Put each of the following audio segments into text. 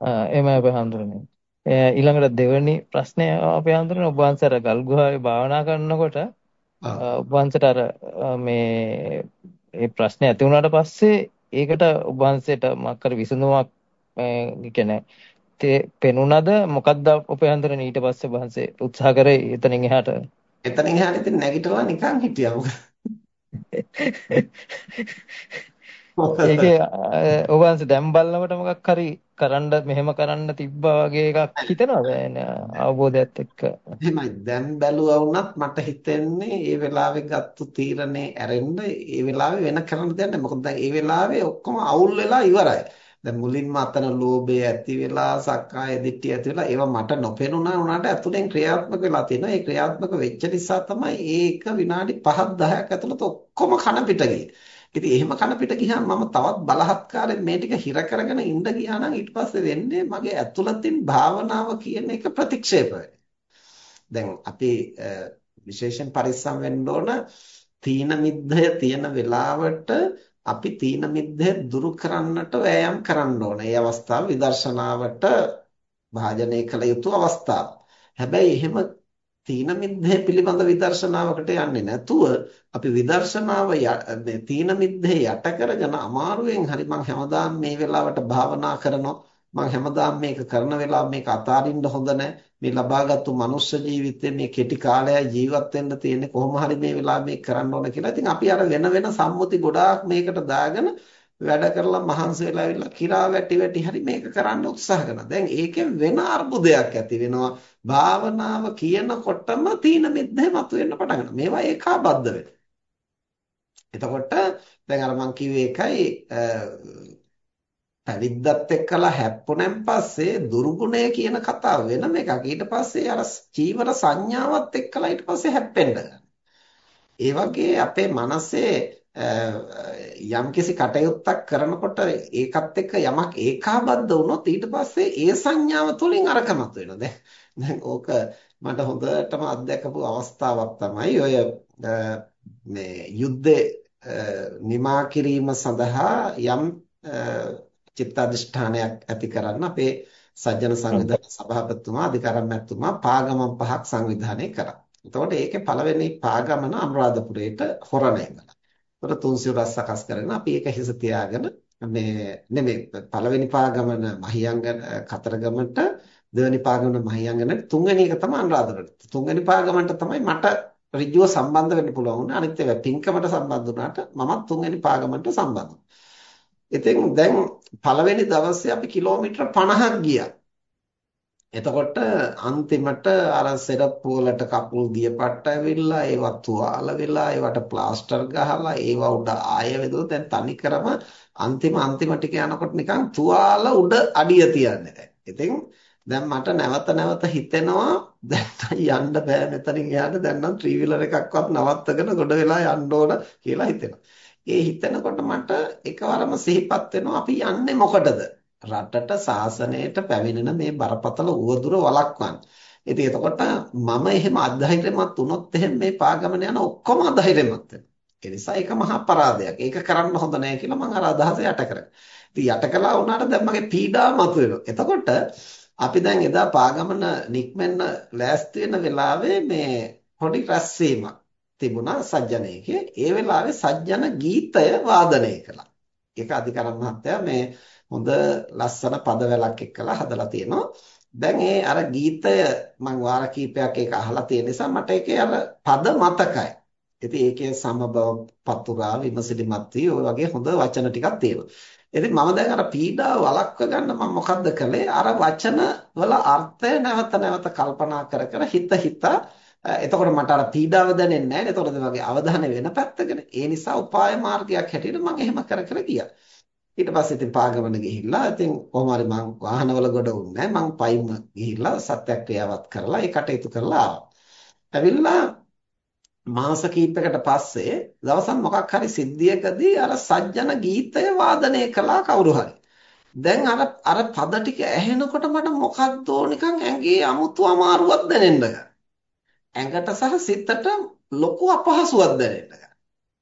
එමය අපේ හඳුරන්නේ. ඊළඟට දෙවෙනි ප්‍රශ්නය අපේ හඳුරන්නේ ඔබ වහන්සේ අර ගල්ගුහාවේ භාවනා කරනකොට ඔබ වහන්සේට අර මේ මේ ප්‍රශ්නේ ඇති වුණාට පස්සේ ඒකට ඔබ වහන්සේට මක්කර විසඳුමක් ඒ කියන්නේ පෙනුනද? මොකද්ද අපේ හඳුරන්නේ ඊට පස්සේ ඔබ වහන්සේ උත්සාහ කරේ එතනින් එහාට? එතනින් එහාට ඉතින් නැගිටලා නිකන් හිටියා ඒකේ ඔබ වහන්සේ දැන් බලනකොට මොකක් හරි කරන්න මෙහෙම කරන්න තිබ්බා වගේ එකක් හිතනවද? අවබෝධයත් එක්ක. එහෙමයි. දැන් බැලුවා වුණත් මට හිතෙන්නේ ඒ වෙලාවේ ගත්තු තීරණේ ඇරෙන්න ඒ වෙලාවේ වෙන කරන්න දෙයක් නැහැ. මොකද දැන් ඒ වෙලාවේ ඔක්කොම අවුල් වෙලා ඉවරයි. දැන් මුලින්ම අතන ලෝභය ඇති වෙලා සක්කාය දිට්ඨිය ඇති වෙලා ඒවා මට නොපෙනුණා උනාට ඇතුලෙන් ක්‍රියාත්මක වෙලා තියෙනවා. ඒ ක්‍රියාත්මක වෙච්ච නිසා තමයි ඒක විනාඩි 5ක් 10ක් ඇතුළත ඔක්කොම කන පිට ගියේ. ඉතින් එහෙම කන පිට ගියාම මම තවත් බලහත්කාරයෙන් මේ ටික හිර කරගෙන ඉඳ ගියා නම් ඊට පස්සේ වෙන්නේ මගේ ඇතුළතින් භාවනාව කියන එක ප්‍රතික්ෂේප දැන් අපි විශේෂයෙන් පරිස්සම් වෙන්න ඕන තීන මිද්ධය තියෙන වෙලාවට අපි තීන මිද්ධය දුරු කරන්නට වෑයම් කරන්න ඕන. ඒ අවස්ථාව විදර්ශනාවට භාජනය කළ යුතු අවස්ථාව. හැබැයි එහෙම තීන මිද්දේ පිළිබඳ විදර්ශනාවකට යන්නේ නැතුව අපි විදර්ශනාව මේ තීන මිද්දේ යට කරගෙන අමාරුවෙන් හරි මං හැමදාම මේ වෙලාවට භාවනා කරනවා මං හැමදාම මේක කරන වෙලාව මේක අතාරින්න හොඳ මේ ලබාගත්තු මනුෂ්‍ය ජීවිතේ මේ කෙටි කාලයයි ජීවත් වෙන්න තියෙන්නේ කොහොම හරි මේ වෙලාව මේක කරන්න ඕන කියලා. ඉතින් අපි අර වෙන වෙන සම්මුති ගොඩාක් මේකට දාගෙන වැඩ කරලා මහන්සි වෙලා ඉවිල්ලා කිරා වැටි වැටි හරි මේක කරන්න උත්සාහ කරනවා. දැන් ඒකෙන් වෙන අර්බුදයක් ඇති වෙනවා. භාවනාව කියනකොටම තීන මිද්දේ මතුවෙන්න පටන් ගන්නවා. මේවා ඒකාබද්ධ වෙනවා. එතකොට දැන් අර මං කිව්වේ එකයි පැවිද්දත් එක්කලා හැප්පුණෙන් පස්සේ දුර්ගුණය කියන කතාව වෙනම එකක්. ඊට පස්සේ අර චීවර සංඥාවත් එක්කලා ඊට පස්සේ හැප්පෙන්න ඒ වගේ අපේ මනසේ යම්කිසි කටයුත්තක් කරනකොට ඒකත් එක්ක යමක් ඒකාබද්ධ වුණොත් ඊට පස්සේ ඒ සංඥාව තුළින් අරකමත් වෙනවා. දැන් දැන් ඕක මට හොඳටම අත්දැකපු අවස්ථාවක් තමයි ඔය මේ යුද්ධේ නිමා කිරීම සඳහා යම් චිත්තඅදිෂ්ඨානයක් ඇති කරන්න අපේ සජ්ජන සංවිධාන සභාපතිතුමා අධිකරණමැතිතුමා පාගමන් පහක් සංවිධානය කරා. එතකොට ඒකේ පළවෙනි පාගමන අනුරාධපුරයට හොරණ ඉඳලා. එතකොට තුන්සිල් රස සකස් කරගෙන අපි ඒක හිස තියාගෙන මේ නෙමෙයි පළවෙනි පාගමන මහියංගන කතරගමට දෙවෙනි පාගමන මහියංගන තුන්වෙනි එක තමයි අනුරාධපුරට. තුන්වෙනි පාගමනට තමයි මට ඍජුව සම්බන්ධ වෙන්න පුළුවන් වුණා. අනිත් ඒවා පින්කමට සම්බන්ධ වුණාට මමත් තුන්වෙනි පාගමනට සම්බන්ධ ඉතින් දැන් පළවෙනි දවසේ අපි කිලෝමීටර් 50ක් ගියා. එතකොට අන්තිමට අර සෙරප්පු වලට කකුල් දියපට්ට ඇවිල්ලා ඒවා තුවාල වෙලා ඒවට ප්ලාස්ටර් ගහලා ඒවා උඩ ආය වෙදුවා දැන් තනි කරම අන්තිම අන්තිම ටික යනකොට නිකන් තුවාල උඩ අඩිය තියන්නේ දැන්. ඉතින් දැන් මට නැවත නැවත හිතෙනවා දැන් යන්න බෑ මෙතනින් එහාට දැන් නම් ත්‍රිවිලර් එකක්වත් නවත්තගෙන ගොඩ වෙලා යන්න ඕන කියලා හිතෙනවා. ඒ හිතනකොට මට එකවරම සිහිපත් වෙනවා අපි යන්නේ මොකටද? රටට සාසනයට පැමිණෙන මේ බරපතල උවදුර වළක්වන්න. ඉතින් එතකොට මම එහෙම අධෛර්යමත් වුණොත් එහෙම මේ පාගමන යන ඔක්කොම අධෛර්යමත් වෙනවා. ඒ නිසා ඒක මහා අපරාධයක්. ඒක කරන්න හොඳ නැහැ කියලා මම අර අදහස යට කරා. ඉතින් යට කළා වුණාට දැන් මගේ පීඩාව මතුවෙනවා. එතකොට අපි දැන් එදා පාගමන නික්මෙන්න ලෑස්ති වෙන වෙලාවේ මේ පොඩි රැස්වීමක් තිබුණා සජ්ජනයේ. ඒ වෙලාවේ සජ්ජන ගීතය වාදනය කළා. ඒක අධිකරණ මහත්තයා මේ හොඳ ලස්සන පදවැලක් එක්කලා හදලා තියෙනවා. දැන් ඒ අර ගීතය මම වාර කීපයක් ඒක අහලා තියෙන නිසා මට ඒකේ අර පද මතකයි. ඉතින් ඒකේ සමබව පතුරා විමසිලිමත් වී ඔය වගේ හොඳ වචන ටිකක් තියෙනවා. ඉතින් මම දැන් අර පීඩාව වළක්ව ගන්න මම මොකද්ද කළේ? අර වචන වල අර්ථය නැවත නැවත කල්පනා කර කර හිත හිතා එතකොට මට අර පීඩාව දැනෙන්නේ නැහැ. එතකොට මේ අවධානය වෙන පැත්තකනේ. ඒ නිසා උපාය මාර්ගයක් හැටියට මම එහෙම කර කර ගියා. ඊට පස්සේ ඉතින් පාගමන ගිහිල්ලා ඉතින් කොහොම හරි මං වාහනවල ගොඩ වුණේ මං පයින්ම ගිහිල්ලා සත්‍යක්‍රියාවත් කරලා ඒ කටයුතු කරලා ආවා. ඇවිල්ලා මාස කිහිපයකට පස්සේ දවසක් මොකක් හරි සිද්ධියකදී අර සජ්ජන ගීතය වාදනය කළා කවුරු හරි. දැන් අර අර පද ටික ඇහෙනකොට මට මොකක්දෝ නිකන් ඇඟේ අමුතු අමාරුවක් දැනෙන්න ඇඟට සහ සිතට ලොකු අපහසුවක් දැනෙන්න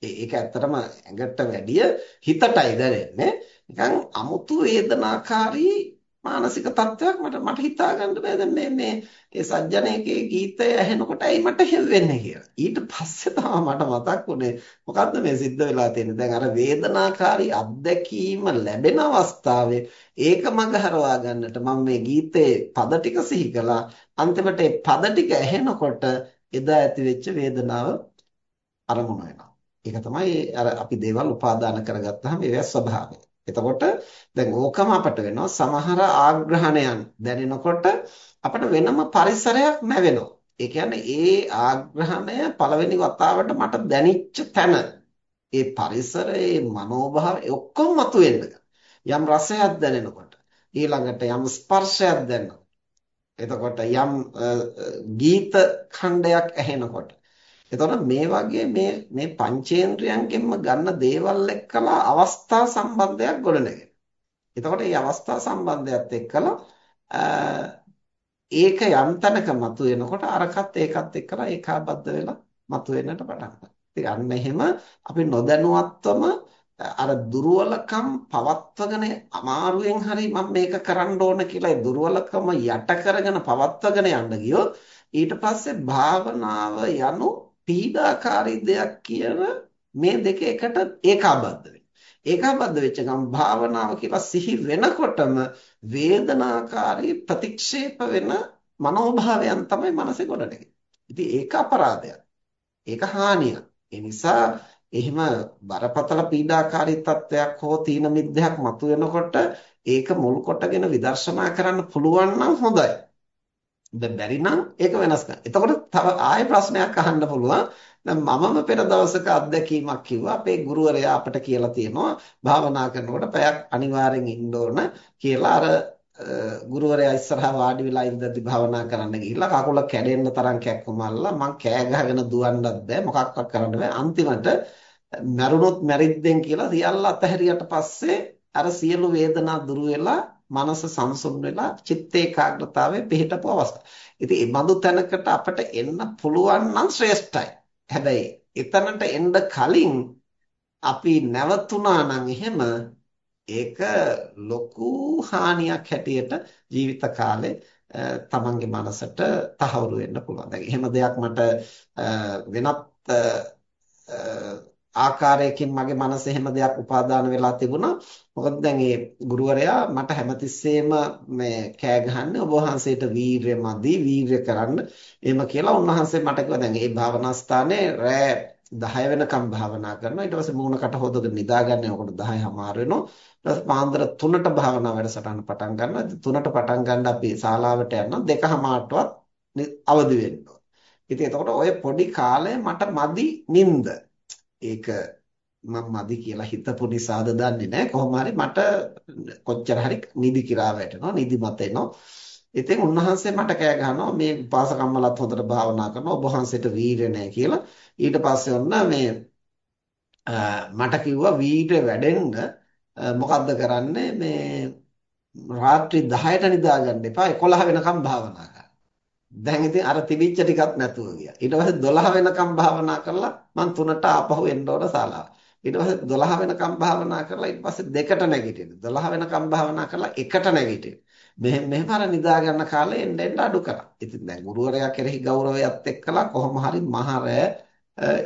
ඒක ඇත්තටම ඇඟට වැඩිය හිතටයි දැනෙන්නේ. නිකන් අමුතු වේදනාකාරී මානසික තත්ත්වයක් මට මට හිතා ගන්න බෑ දැන් මේ මේ ඒ සජ්ජනයේ ගීතය ඇහෙනකොට ඇයි මට වෙන්නේ කියලා. ඊට පස්සේ තමයි මට මතක් වුනේ මොකද්ද මේ සිද්ධ වෙලා තියෙන්නේ. දැන් අර වේදනාකාරී අත්දැකීම ලැබෙන අවස්ථාවේ ඒක මගහරවා ගන්නට මම මේ ගීතේ පද ටික සිහි කළා. අන්තිමට ඒ පද ටික ඇහෙනකොට එදා ඇති වෙච්ච වේදනාව අරමුණ වෙනවා. ඒක තමයි අර අපි දේවල් උපාදාන කරගත්තාම ඒවැ ස්වභාවය. එතකොට දැන් ඕකම අපට වෙනවා සමහර ආග්‍රහණයන් දැනෙනකොට අපිට වෙනම පරිසරයක් නැවෙනවා. ඒ කියන්නේ ඒ ආග්‍රහණය පළවෙනි වතාවට මට දැනිච්ච තැන ඒ පරිසරයේ මනෝභාවය ඔක්කොම මතුවෙන්න යම් රසයක් දැනෙනකොට ඊළඟට යම් ස්පර්ශයක් දැනෙනකොට එතකොට යම් ගීත ખંડයක් ඇහෙනකොට එතකොට මේ වගේ මේ මේ පංචේන්ද්‍රයන්ගෙන්ම ගන්න දේවල් එක්කලා අවස්ථා සම්බන්ධයක් ගොඩනගෙනවා. එතකොට මේ අවස්ථා සම්බන්ධයත් එක්කලා ඒක යම් තැනක මතුවෙනකොට අරකට ඒකත් එක්කලා ඒකාබද්ධ වෙලා මතුවෙන්නට පටන් ගන්නවා. ඉතින් අන්න එහෙම අපි නොදැනුවත්වම අර දුර්වලකම් පවත්වගෙන අමාරුවෙන් හරි මම මේක කරන්න ඕන කියලා ඒ දුර්වලකම යට කරගෙන පවත්වගෙන යන්න ගියොත් ඊට පස්සේ භාවනාව යනු පීඩාකාරී දෙයක් කියන මේ දෙක එකට ඒකාබද්ධ වෙනවා. ඒකාබද්ධ වෙච්ච ගමන් භාවනාව කියලා සිහි වෙනකොටම වේදනාකාරී ප්‍රතික්ෂේප වෙන මනෝභාවයන් තමයි මනසේ ගොඩනගෙන්නේ. ඉතින් ඒක අපරාධයක්. ඒක හානියක්. ඒ නිසා එහෙම බරපතල පීඩාකාරී තත්වයක් හෝ තීන මිද්දයක් මතුවෙනකොට ඒක මුල් කොටගෙන විදර්ශනා කරන්න පුළුවන් නම් හොඳයි. බැරි නම් ඒක වෙනස් කරන්න. එතකොට තව ආයෙ ප්‍රශ්නයක් අහන්න පුළුවන්. දැන් මමම පෙර දවසක අත්දැකීමක් කිව්වා. අපේ ගුරුවරයා අපට කියලා තියෙනවා භාවනා කරනකොට පැයක් අනිවාර්යෙන් ඉන්න ඕන කියලා අර ගුරුවරයා ඉස්සරහා වාඩි වෙලා ඉඳද්දි භාවනා කරන්න ගිහිල්ලා කකුල කැඩෙන්න තරම් කැක්කමල්ලා මං කෑ ගහගෙන දුවන්නත් බෑ මොකක්වත් කරන්න බෑ අන්තිමට මරුණොත් මැරිද්දෙන් කියලා සියල්ල අතහැරියට පස්සේ අර සියලු වේදනා දුරු වෙලා මනස සංසුන් වෙලා චිත්ත ඒකාග්‍රතාවයේ පිහිටපු අවස්ථාව. ඉතින් මේ බඳු තැනකට අපිට එන්න පුළුවන් නම් ශ්‍රේෂ්ඨයි. හැබැයි එතනට එන්න කලින් අපි නැවතුණා නම් එහෙම ඒක ලොකු හානියක් හැටියට ජීවිත කාලේ තමන්ගේ මනසට තහවුරු වෙන්න පුළුවන්. දැන් එහෙම දෙයක් මට වෙනත් ආකාරයකින් මගේ මනසේ හැම දෙයක් උපාදාන වෙලා තිබුණා. මොකද දැන් ඒ ගුරුවරයා මට හැමතිස්සෙම මේ කෑ ගහන්නේ ඔබ වහන්සේට වීරය මදි වීරය කරන්න. එහෙම කියලා උන්වහන්සේ මට කිව්වා දැන් මේ භාවනා ස්ථානයේ රෑ 10 වෙනකම් භාවනා කරනවා. ඊට පස්සේ මූණකට හොදගෙන නිදාගන්නේ ඔකට 10 හමාර වෙනවා. ඊට පස්සේ පාන්දර 3ට භාවනා වැඩසටහන පටන් ගන්නවා. 3ට පටන් ගන්න අපි ශාලාවට යනවා. දෙක හමාරටවත් අවදි වෙන්න ඉතින් එතකොට ඔය පොඩි කාලය මට මදි නිින්ද. ඒක මම මදි කියලා හිතපු නිසාද දන්නේ නැහැ. කොහොම හරි මට කොච්චර හරි නිදි කිරා වැටෙනවා, නිදිමත එනවා. ඉතින් උන්වහන්සේ මට කෑ ගහනවා මේ උපාසකම්මලත් හොඳට භාවනා කරනවා ඔබ වහන්සේට වීරය නැහැ කියලා. ඊට පස්සේ ඔන්න මේ මට කිව්වා වීරය වැඩෙන්න මොකද්ද කරන්නේ මේ රාත්‍රී 10ට නිදා ගන්න එපා 11 වෙනකම් භාවනා දැන් ඉතින් අර තිබිච්ච ටිකක් නැතුව ගියා. ඊට පස්සේ 12 වෙනකම් භාවනා කරලා මම 3ට ආපහු එන්න ඕන ශාලාව. ඊට පස්සේ 12 වෙනකම් භාවනා කරලා ඊට පස්සේ දෙකට නැගිටින්න. 12 වෙනකම් භාවනා කරලා එකට නැගිටින්න. මෙහෙම මෙහෙම අර නිදා ගන්න කාලේ එන්න එන්න අඩු කරා. ඉතින් දැන් ගුරුවරයා කෙරෙහි ගෞරවයත් එක්කලා කොහොම හරි මහරය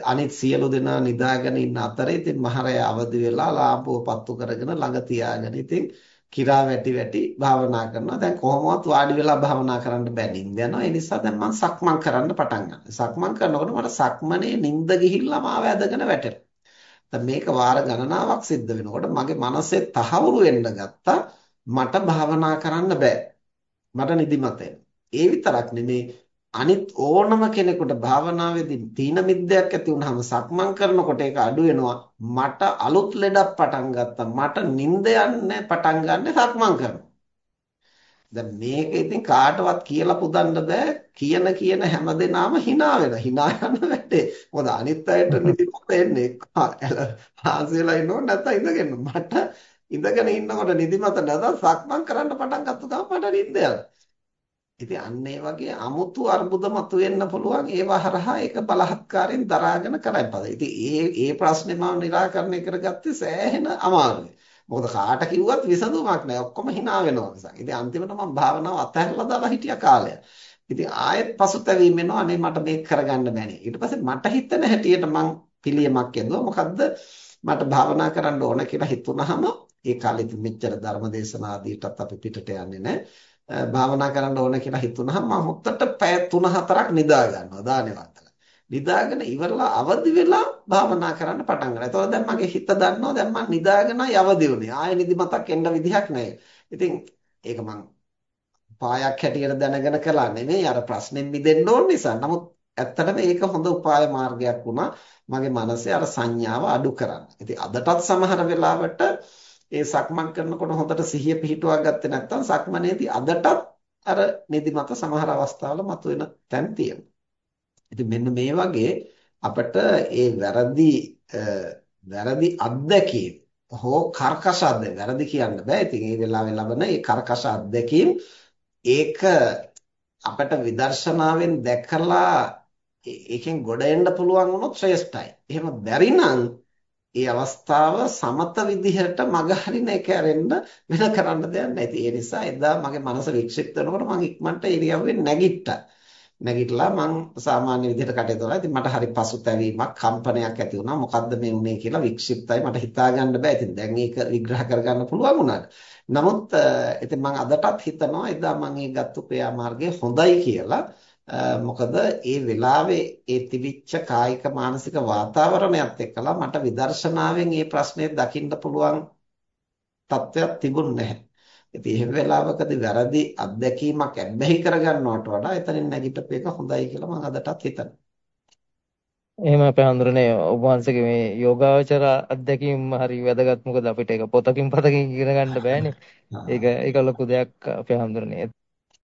අනිත් සියලු දෙනා නිදාගෙන ඉන්න අතරේ ඉතින් මහරය අවදි වෙලා ලාම්පුව පත්තු කරගෙන ළඟ තියාගෙන ඉතින් කිරා වැටි වැටි භාවනා කරනවා. දැන් කොහොමවත් වාඩි වෙලා භාවනා කරන්න බෑ නිින්ද යනවා. ඒ නිසා දැන් මම සක්මන් කරන්න පටන් ගන්නවා. සක්මන් කරනකොට මට සක්මනේ නිින්ද ගිහිල්ලාම ආව ඇදගෙන වැටෙනවා. දැන් මේක වාර ගණනාවක් සිද්ධ වෙනකොට මගේ මනසේ තහවුරු වෙන්න ගත්තා මට භාවනා කරන්න බෑ. මට නිදිමත ඒ විතරක් නෙමේ අනිත් ඕනම කෙනෙකුට භාවනාවේදී තීන මිද්දයක් ඇති වුනහම සක්මන් කරනකොට ඒක අඩු වෙනවා. මට අලුත් ලෙඩක් පටන් ගත්තා. මට නිින්ද යන්නේ පටන් ගන්න සක්මන් කරනවා. දැන් මේක ඉතින් කාටවත් කියලා පුදන්න බෑ. කියන කියන හැමදේනම hina වෙනවා. hina යන වැටේ. මොකද අනිත් අයට නිදිමත එන්නේ? ආසෙලා ඉන්නව නැත්නම් ඉඳගෙන. මට ඉඳගෙන ඉන්නකොට නිදිමත නැත්නම් සක්මන් කරන්න පටන් ගත්ත ගමන් මට නිින්ද යනවා. ඉතින් අන්න ඒ වගේ 아무තු අර්බුද මතුවෙන්න පුළුවන් ඒවා හරහා ඒක බලහත්කාරයෙන් දරාගෙන කරයි බල. ඉතින් ඒ ඒ ප්‍රශ්නේ මම निराකරණය කරගත්තේ සෑහෙන අමාරුයි. මොකද කාට කිව්වත් විසඳුමක් නැහැ. ඔක්කොම hina වෙනවා නිසා. ඉතින් අන්තිමට මම භාවනාව අතහැරලා දාලා හිටිය කාලය. ඉතින් ආයෙත් පසුතැවීම එනවා අනේ මට මේක කරගන්න බැහැ. ඊට පස්සේ මට හිතන හැටියට මං පිළියමක් යදුවා. මොකද්ද මට භාවනා කරන්න ඕන කියලා හිතුනහම ඒ කාලෙත් මෙච්චර ධර්ම දේශනා ආදීටත් අපි පිටට යන්නේ නැහැ. භාවනා කරන්න ඕන කියලා හිතුනහම මම හොත්තට පැය 3-4ක් නිදා ගන්නවා දානේ වත්තලා. නිදාගෙන ඉවරලා අවදි වෙලා භාවනා කරන්න පටන් ගන්නවා. ඒතකොට දැන් මගේ හිත දන්නවා දැන් මම නිදාගෙනයි අවදි වුනේ. ආයෙ නිදිමතක් එන්න විදිහක් නැහැ. ඉතින් ඒක මං උපායක් හැටියට දැනගෙන කළා නෙමෙයි අර ප්‍රශ්නෙන් මිදෙන්න ඕන නිසා. නමුත් ඇත්තටම ඒක හොඳ උපාය මාර්ගයක් වුණා. මගේ මනසේ අර සංඥාව අඩු කරන්න. ඉතින් අදටත් සමහර වෙලාවට ඒ සක්මන් කරනකොට හොඳට සිහිය පිහිටුවා ගත්තේ නැත්නම් සක්මනේදී අදටත් අර නිදිමත සමහර අවස්ථාවල මතුවෙන තැන් තියෙනවා. ඉතින් මෙන්න මේ වගේ අපිට ඒ වැරදි වැරදි අත්දැකීම් හෝ කර්කශ අත්දැකීම් වැරදි කියන්න බෑ. ඉතින් මේ වෙලාවේ ලබන මේ කර්කශ අත්දැකීම් ඒක අපිට විදර්ශනාවෙන් දැකලා ඒකෙන් ගොඩ එන්න පුළුවන් වුණොත් ශ්‍රේෂ්ඨයි. එහෙම බැරි නම් ඒ අවස්ථාව සමත විදිහට මගහරින එක ඇරෙන්න වෙන කරන්න දෙයක් නැති. ඒ නිසා එදා මගේ මනස වික්ෂිප්ත වෙනකොට මම ඉක්මනට ඉරියව්වෙන් නැගිට්ටා. නැගිටලා මං සාමාන්‍ය විදිහට කටයුතු කළා. ඉතින් මට හරි පසුතැවීමක්, කම්පනයක් ඇති වුණා. මොකද්ද මේ වුනේ කියලා වික්ෂිප්තයි මට හිතා ගන්න බෑ. ඉතින් දැන් ඒක විග්‍රහ කරගන්න පුළුවන් වුණාට. නමුත් ඉතින් මං අදටත් හිතනවා එදා මං ඒ ගත්ත ක්‍රියාමාර්ගය හොඳයි කියලා. මොකද ඒ වෙලාවේ ඒ තිබිච්ච කායික මානසික වාතාවරණයත් එක්කලා මට විදර්ශනාවෙන් මේ ප්‍රශ්නේ දකින්න පුළුවන් තත්ත්වයක් තිබුණ නැහැ. ඉතින් එහෙම වෙලාවකදී වැරදි අත්දැකීමක් ඇබ්බැහි කරගන්නවට වඩා එතනින් නැගිටපු එක හොඳයි කියලා මම අදටත් හිතනවා. එහෙම අපේ හඳුරන්නේ ඔබ වහන්සේගේ මේ යෝගාවචර අත්දැකීම් හරි වැදගත් මොකද අපිට ඒක පොතකින් පතකින් ඉගෙන ගන්න බෑනේ. ඒක ඒක ලොකු දෙයක් අපේ හඳුරන්නේ.